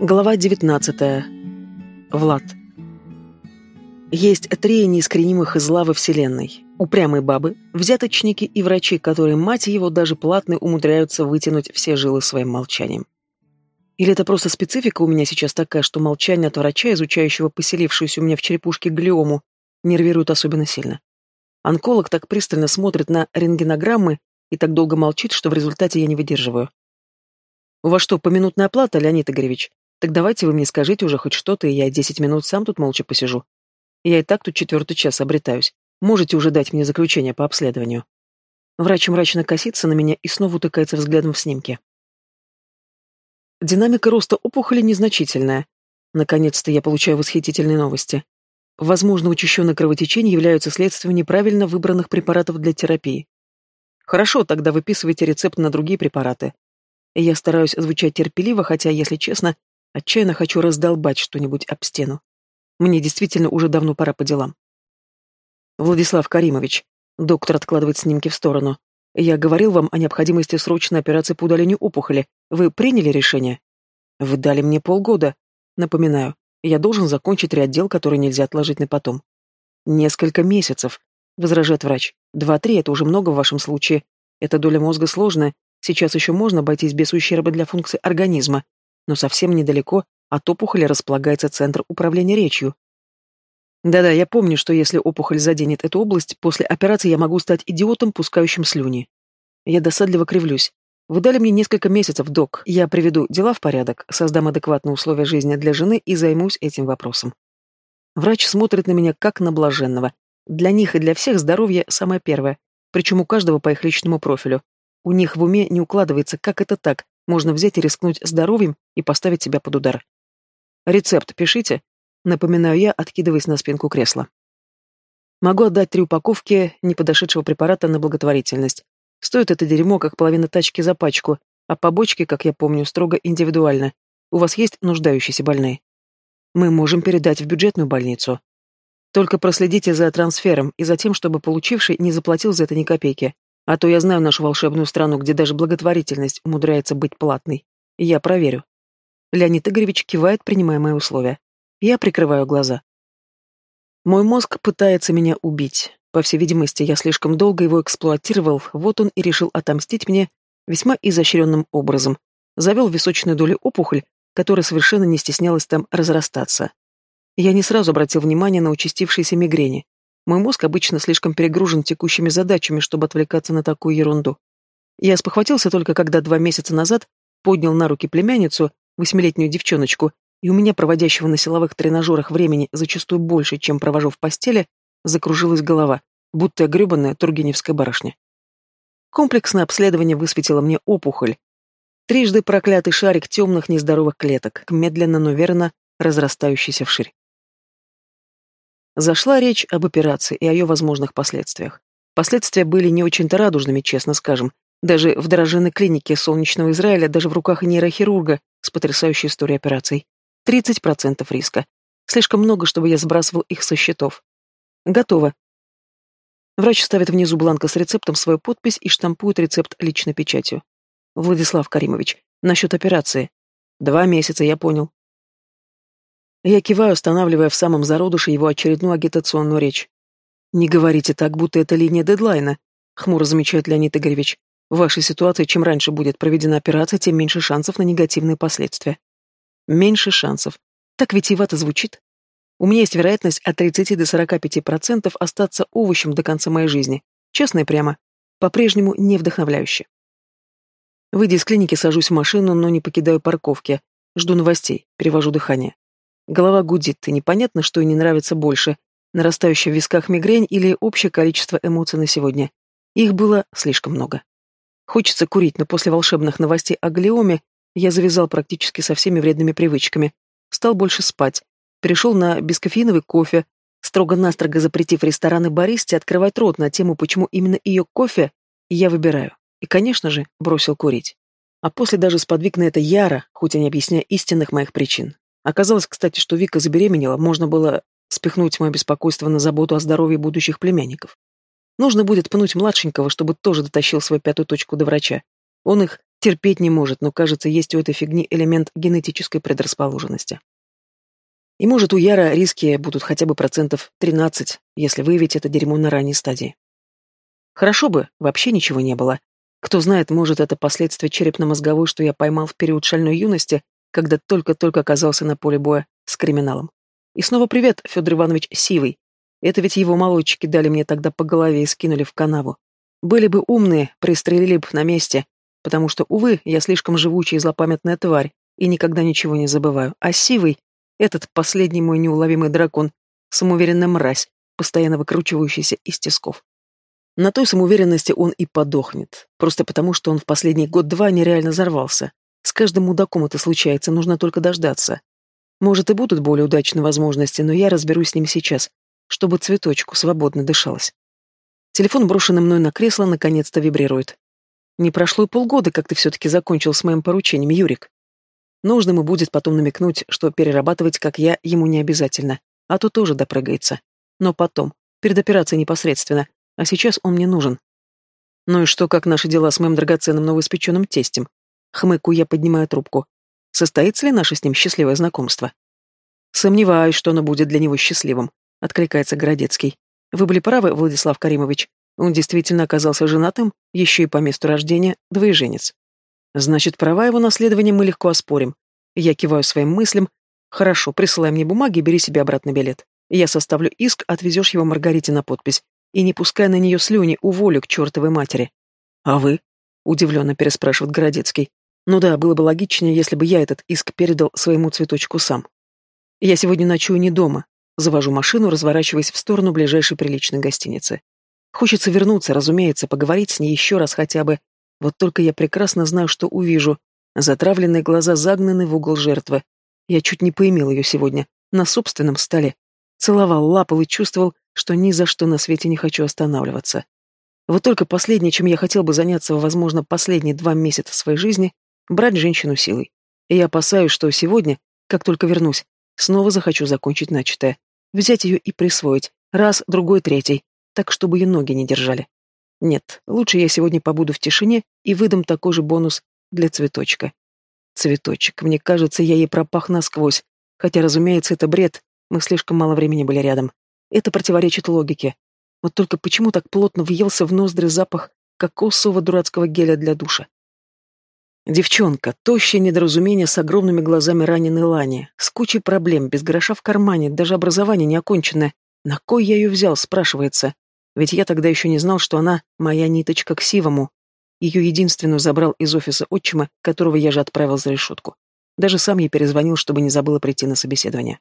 Глава 19. Влад. Есть три неискоренимых из лавы Вселенной. Упрямые бабы, взяточники и врачи, которые, мать его, даже платные умудряются вытянуть все жилы своим молчанием. Или это просто специфика у меня сейчас такая, что молчание от врача, изучающего поселившуюся у меня в черепушке глиому, нервирует особенно сильно. Онколог так пристально смотрит на рентгенограммы и так долго молчит, что в результате я не выдерживаю. «У вас что, поминутная оплата, Леонид Игоревич?» Так давайте вы мне скажите уже хоть что-то, и я десять минут сам тут молча посижу. Я и так тут четвертый час обретаюсь. Можете уже дать мне заключение по обследованию. Врач мрачно косится на меня и снова утыкается взглядом в снимке. Динамика роста опухоли незначительная. Наконец-то я получаю восхитительные новости. Возможно, учащенное кровотечение являются следствием неправильно выбранных препаратов для терапии. Хорошо, тогда выписывайте рецепт на другие препараты. Я стараюсь звучать терпеливо, хотя, если честно, Отчаянно хочу раздолбать что-нибудь об стену. Мне действительно уже давно пора по делам. Владислав Каримович, доктор откладывает снимки в сторону. Я говорил вам о необходимости срочной операции по удалению опухоли. Вы приняли решение? Вы дали мне полгода. Напоминаю, я должен закончить ряд дел, которые нельзя отложить на потом. Несколько месяцев, возражает врач. Два-три — это уже много в вашем случае. Эта доля мозга сложная. Сейчас еще можно обойтись без ущерба для функций организма но совсем недалеко от опухоли располагается центр управления речью. Да-да, я помню, что если опухоль заденет эту область, после операции я могу стать идиотом, пускающим слюни. Я досадливо кривлюсь. Вы дали мне несколько месяцев, док. Я приведу дела в порядок, создам адекватные условия жизни для жены и займусь этим вопросом. Врач смотрит на меня как на блаженного. Для них и для всех здоровье самое первое, причем у каждого по их личному профилю. У них в уме не укладывается, как это так, можно взять и рискнуть здоровьем и поставить себя под удар. Рецепт пишите, напоминаю я, откидываясь на спинку кресла. Могу отдать три упаковки неподошедшего препарата на благотворительность. Стоит это дерьмо, как половина тачки за пачку, а побочки, как я помню, строго индивидуально. У вас есть нуждающиеся больные? Мы можем передать в бюджетную больницу. Только проследите за трансфером и за тем, чтобы получивший не заплатил за это ни копейки. А то я знаю нашу волшебную страну, где даже благотворительность умудряется быть платной. Я проверю. Леонид Игоревич кивает, принимая мои условия. Я прикрываю глаза. Мой мозг пытается меня убить. По всей видимости, я слишком долго его эксплуатировал, вот он и решил отомстить мне весьма изощренным образом. Завел височную долю опухоль, которая совершенно не стеснялась там разрастаться. Я не сразу обратил внимание на участившиеся мигрени. Мой мозг обычно слишком перегружен текущими задачами, чтобы отвлекаться на такую ерунду. Я спохватился только, когда два месяца назад поднял на руки племянницу, восьмилетнюю девчоночку, и у меня, проводящего на силовых тренажерах времени зачастую больше, чем провожу в постели, закружилась голова, будто я гребаная тургеневская барышня. Комплексное обследование высветило мне опухоль. Трижды проклятый шарик темных нездоровых клеток, медленно, но верно разрастающийся вширь. Зашла речь об операции и о ее возможных последствиях. Последствия были не очень-то радужными, честно скажем. Даже в дороженной клинике солнечного Израиля, даже в руках нейрохирурга с потрясающей историей операций. 30% риска. Слишком много, чтобы я сбрасывал их со счетов. Готово. Врач ставит внизу бланка с рецептом свою подпись и штампует рецепт личной печатью. Владислав Каримович, насчет операции. Два месяца, я понял. Я киваю, останавливая в самом зародыше его очередную агитационную речь. «Не говорите так, будто это линия дедлайна», — хмуро замечает Леонид Игоревич. «В вашей ситуации, чем раньше будет проведена операция, тем меньше шансов на негативные последствия». «Меньше шансов. Так витиевато звучит. У меня есть вероятность от 30 до 45% остаться овощем до конца моей жизни. Честно и прямо. По-прежнему не вдохновляюще. Выйдя из клиники, сажусь в машину, но не покидаю парковки. Жду новостей, перевожу дыхание. Голова гудит, и непонятно, что и не нравится больше, нарастающая в висках мигрень или общее количество эмоций на сегодня. Их было слишком много. Хочется курить, но после волшебных новостей о глиоме я завязал практически со всеми вредными привычками. Стал больше спать. Перешел на бескофеиновый кофе, строго-настрого запретив рестораны баристе открывать рот на тему, почему именно ее кофе я выбираю. И, конечно же, бросил курить. А после даже сподвиг на это яро, хоть и не объясняя истинных моих причин. Оказалось, кстати, что Вика забеременела, можно было спихнуть мое беспокойство на заботу о здоровье будущих племянников. Нужно будет пнуть младшенького, чтобы тоже дотащил свою пятую точку до врача. Он их терпеть не может, но, кажется, есть у этой фигни элемент генетической предрасположенности. И может, у Яра риски будут хотя бы процентов 13, если выявить это дерьмо на ранней стадии. Хорошо бы, вообще ничего не было. Кто знает, может, это последствия черепно-мозговой, что я поймал в период шальной юности, когда только-только оказался на поле боя с криминалом. И снова привет, Федор Иванович Сивый. Это ведь его молодчики дали мне тогда по голове и скинули в канаву. Были бы умные, пристрелили бы на месте, потому что, увы, я слишком живучая и злопамятная тварь, и никогда ничего не забываю. А Сивый этот последний мой неуловимый дракон, самоуверенная мразь, постоянно выкручивающийся из тисков. На той самоуверенности он и подохнет, просто потому, что он в последний год-два нереально взорвался. С каждым мудаком это случается, нужно только дождаться. Может, и будут более удачные возможности, но я разберусь с ним сейчас, чтобы цветочку свободно дышалось. Телефон, брошенный мной на кресло, наконец-то вибрирует. Не прошло и полгода, как ты все-таки закончил с моим поручением, Юрик. Нужно ему будет потом намекнуть, что перерабатывать, как я, ему не обязательно, а то тоже допрыгается. Но потом, перед операцией непосредственно, а сейчас он мне нужен. Ну и что, как наши дела с моим драгоценным новоиспеченным тестем? Хмыку я поднимаю трубку. Состоится ли наше с ним счастливое знакомство? Сомневаюсь, что оно будет для него счастливым, откликается Городецкий. Вы были правы, Владислав Каримович. Он действительно оказался женатым, еще и по месту рождения двоеженец. Значит, права его наследования мы легко оспорим. Я киваю своим мыслям. Хорошо, присылай мне бумаги, бери себе обратно билет. Я составлю иск, отвезешь его Маргарите на подпись. И не пускай на нее слюни, уволю к чертовой матери. А вы? Удивленно переспрашивает Городецкий. Ну да, было бы логичнее, если бы я этот иск передал своему цветочку сам. Я сегодня ночую не дома. Завожу машину, разворачиваясь в сторону ближайшей приличной гостиницы. Хочется вернуться, разумеется, поговорить с ней еще раз хотя бы, вот только я прекрасно знаю, что увижу. Затравленные глаза загнаны в угол жертвы. Я чуть не поимел ее сегодня, на собственном столе. Целовал, лапал и чувствовал, что ни за что на свете не хочу останавливаться. Вот только последнее, чем я хотел бы заняться, возможно, последние два месяца своей жизни, брать женщину силой. И я опасаюсь, что сегодня, как только вернусь, снова захочу закончить начатое. Взять ее и присвоить. Раз, другой, третий. Так, чтобы ее ноги не держали. Нет, лучше я сегодня побуду в тишине и выдам такой же бонус для цветочка. Цветочек, мне кажется, я ей пропах насквозь. Хотя, разумеется, это бред, мы слишком мало времени были рядом. Это противоречит логике. Вот только почему так плотно въелся в ноздри запах кокосового дурацкого геля для душа? Девчонка, тощее недоразумение с огромными глазами раненой Лани, с кучей проблем, без гроша в кармане, даже образование не оконченное. На кой я ее взял, спрашивается. Ведь я тогда еще не знал, что она моя ниточка к Сивому. Ее единственную забрал из офиса отчима, которого я же отправил за решетку. Даже сам ей перезвонил, чтобы не забыла прийти на собеседование.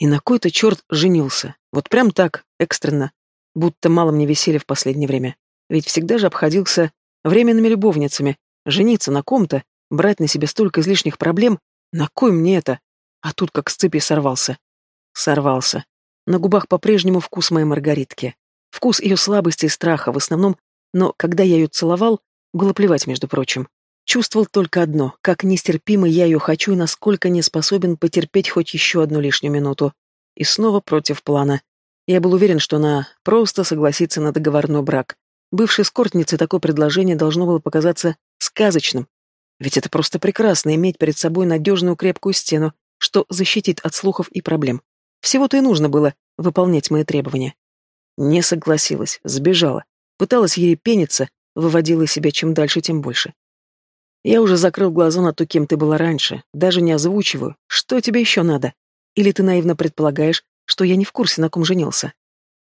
И на кой-то черт женился. Вот прям так, экстренно. Будто мало мне веселья в последнее время. Ведь всегда же обходился временными любовницами. Жениться на ком-то, брать на себя столько излишних проблем. На кой мне это? А тут как с цепи сорвался. Сорвался. На губах по-прежнему вкус моей Маргаритки. Вкус ее слабости и страха в основном, но когда я ее целовал, было плевать, между прочим. Чувствовал только одно, как нестерпимо я ее хочу и насколько не способен потерпеть хоть еще одну лишнюю минуту. И снова против плана. Я был уверен, что она просто согласится на договорной брак. Бывшей скортнице такое предложение должно было показаться сказочным. Ведь это просто прекрасно иметь перед собой надежную крепкую стену, что защитит от слухов и проблем. Всего-то и нужно было выполнять мои требования. Не согласилась, сбежала. Пыталась ей пениться, выводила себя чем дальше, тем больше. Я уже закрыл глаза на то, кем ты была раньше, даже не озвучиваю. Что тебе еще надо? Или ты наивно предполагаешь, что я не в курсе, на ком женился?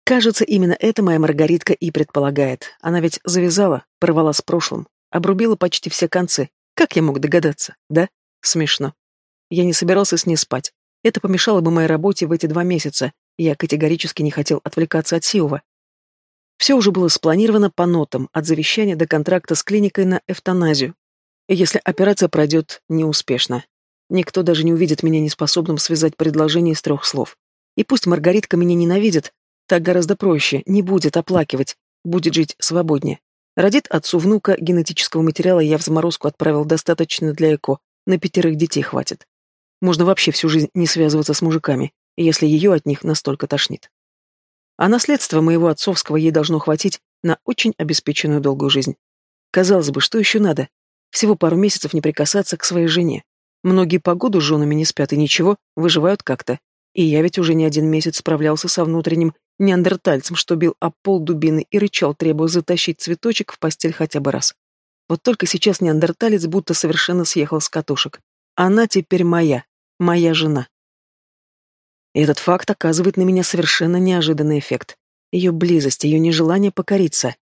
Кажется, именно это моя Маргаритка и предполагает. Она ведь завязала, порвала с прошлым, обрубила почти все концы. Как я мог догадаться, да? Смешно. Я не собирался с ней спать. Это помешало бы моей работе в эти два месяца. Я категорически не хотел отвлекаться от Сиова. Все уже было спланировано по нотам, от завещания до контракта с клиникой на эвтаназию. Если операция пройдет неуспешно. Никто даже не увидит меня неспособным связать предложение из трех слов. И пусть Маргаритка меня ненавидит, так гораздо проще, не будет оплакивать, будет жить свободнее. Родит отцу внука, генетического материала я в заморозку отправил достаточно для ЭКО, на пятерых детей хватит. Можно вообще всю жизнь не связываться с мужиками, если ее от них настолько тошнит. А наследство моего отцовского ей должно хватить на очень обеспеченную долгую жизнь. Казалось бы, что еще надо? Всего пару месяцев не прикасаться к своей жене. Многие по году с женами не спят и ничего, выживают как-то. И я ведь уже не один месяц справлялся со внутренним неандертальцем, что бил об пол дубины и рычал, требуя затащить цветочек в постель хотя бы раз. Вот только сейчас неандерталец будто совершенно съехал с катушек. Она теперь моя, моя жена. И этот факт оказывает на меня совершенно неожиданный эффект. Ее близость, ее нежелание покориться.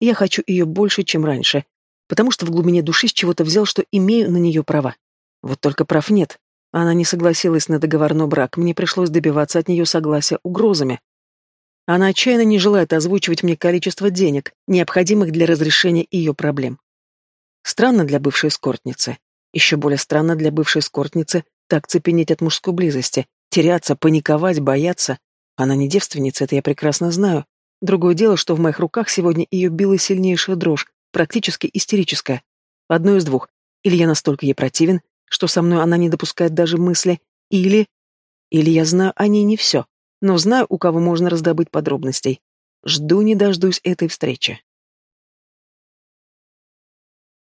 Я хочу ее больше, чем раньше, потому что в глубине души с чего-то взял, что имею на нее права. Вот только прав нет. Она не согласилась на договорной брак, мне пришлось добиваться от нее согласия угрозами. Она отчаянно не желает озвучивать мне количество денег, необходимых для разрешения ее проблем. Странно для бывшей эскортницы. Еще более странно для бывшей эскортницы так цепенеть от мужской близости, теряться, паниковать, бояться. Она не девственница, это я прекрасно знаю. Другое дело, что в моих руках сегодня ее била сильнейшая дрожь, практически истерическая. Одно из двух. Или я настолько ей противен, что со мной она не допускает даже мысли, или... Или я знаю о ней не все, но знаю, у кого можно раздобыть подробностей. Жду не дождусь этой встречи.